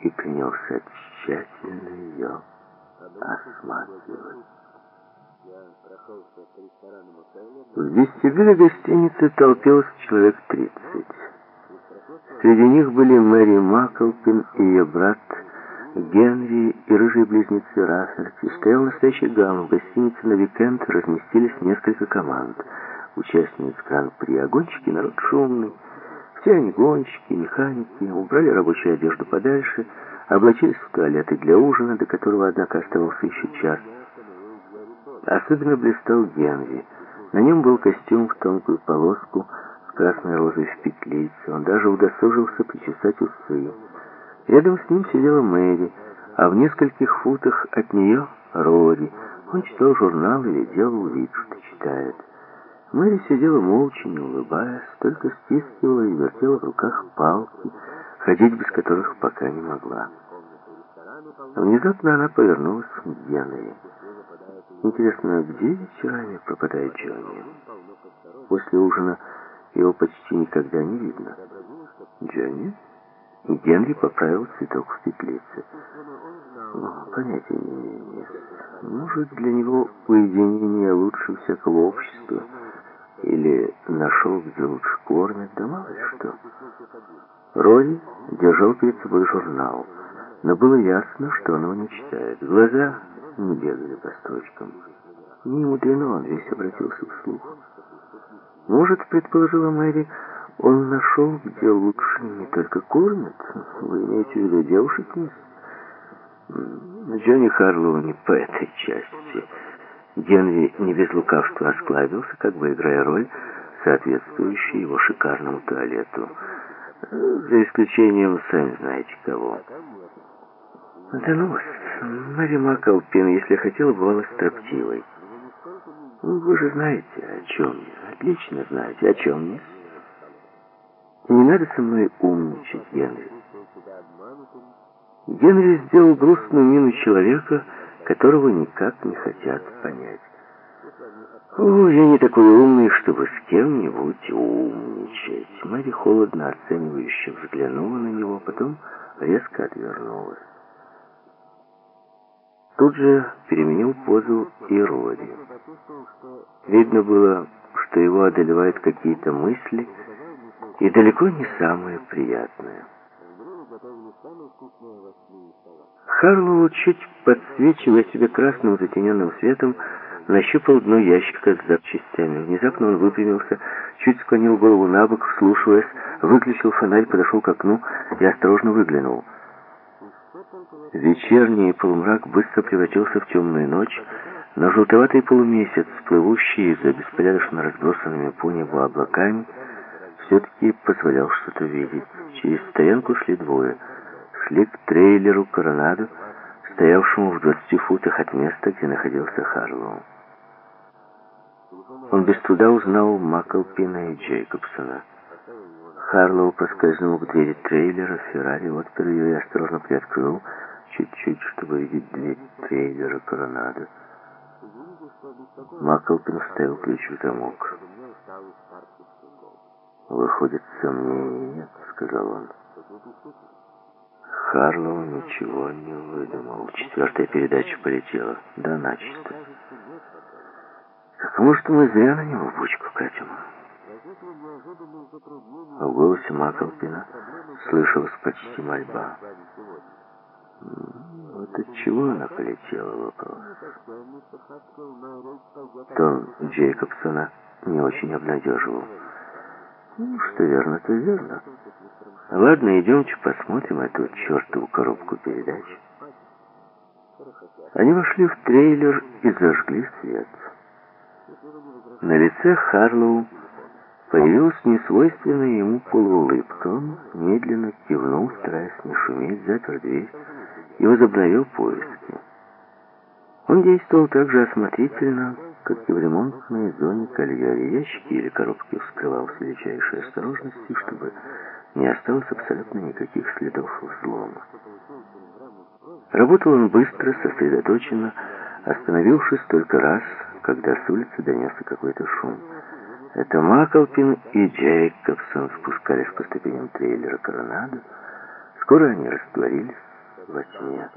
и принялся тщательно ее осматривать. В вестибюле гостиницы толпилось человек тридцать. Среди них были Мэри Маклпин и ее брат Генри и рыжие близнецы Рафферти. Стоял настоящий гам. В гостинице на викенд разместились несколько команд. Участниц Гран-при, гонщики народ шумный. Все они гонщики, механики, убрали рабочую одежду подальше, облачились в туалеты для ужина, до которого, однако, оставался еще час. Особенно блистал Генри. На нем был костюм в тонкую полоску с красной розой в петлице. Он даже удосужился причесать усы. Рядом с ним сидела Мэри, а в нескольких футах от нее Рори. Он читал журнал или делал вид, что читает. Мэри сидела молча, не улыбаясь, только стискивала и вертела в руках палки, ходить без которых пока не могла. Внезапно она повернулась к Генри. Интересно, где вечерами пропадает Джонни? После ужина его почти никогда не видно. Джонни? Генри поправил цветок в петлице. Понятия не имею, Может, для него уединение лучше всякого общества. Или нашел, где лучше кормят, да мало ли что. Рори держал перед собой журнал, но было ясно, что он его не читает. Глаза не бегали по строчкам. Не мудрено, он весь обратился вслух. Может, предположила Мэри, он нашел, где лучше не только кормят. Вы имеете в виду девушек, мисс? Джонни Харлоу не по этой части. Генри не без лукавства осклабился, как бы играя роль, соответствующую его шикарному туалету. За исключением, сами знаете кого. Да ну вас, Мэри Макалпин, если хотела, бывала строптивой. Вы же знаете, о чем я. Отлично знаете, о чем я. Не надо со мной умничать, Генри. Генри сделал грустную мину человека, которого никак не хотят понять. «О, я не такой умный, чтобы с кем-нибудь умничать». Мэри холодно оценивающе взглянула на него, потом резко отвернулась. Тут же переменил позу и Роди. Видно было, что его одолевают какие-то мысли, и далеко не самое приятное. Харлоу, чуть подсвечивая себе красным затененным светом, нащупал дно ящика с запчастями. Внезапно он выпрямился, чуть склонил голову на бок, вслушиваясь, выключил фонарь, подошел к окну и осторожно выглянул. Вечерний полумрак быстро превратился в темную ночь, но желтоватый полумесяц, плывущий за беспорядочно разбросанными по небу облаками, все-таки позволял что-то видеть. Через стоянку шли двое. Шли к трейлеру «Коронадо», стоявшему в 20 футах от места, где находился Харлоу. Он без труда узнал Маклпина и Джейкобсона. Харлоу проскользнул к двери трейлера, Феррари отпер ее и осторожно приоткрыл, чуть-чуть, чтобы видеть дверь трейлера «Коронадо». Маклпин вставил ключ в замок. «Выходит, сомнений нет», — сказал он. Харлоу ничего не выдумал. Четвертая передача полетела. Да, начисто. Так может, мы зря на него бочку катим? А в голосе Маклпина слышалась почти мольба. Вот от чего она полетела, вопрос. Тон Джейкобсона не очень обнадеживал. Ну, что верно, то верно. Ладно, идемте посмотрим эту чертову коробку передач. Они вошли в трейлер и зажгли свет. На лице Харлоу появилась несвойственная ему полуулыбка. Он медленно кивнул, стараясь не шуметь, запер дверь и возобновил поиски. Он действовал так же осмотрительно, как и в ремонтной зоне кальяри. Ящики или коробки вскрывал с величайшей осторожностью, чтобы не осталось абсолютно никаких следов взлома. Работал он быстро, сосредоточенно, остановившись только раз, когда с улицы донесся какой-то шум. Это Маклпин и Джейкобсон спускались по ступеням трейлера Коронадо. Скоро они растворились во тьме.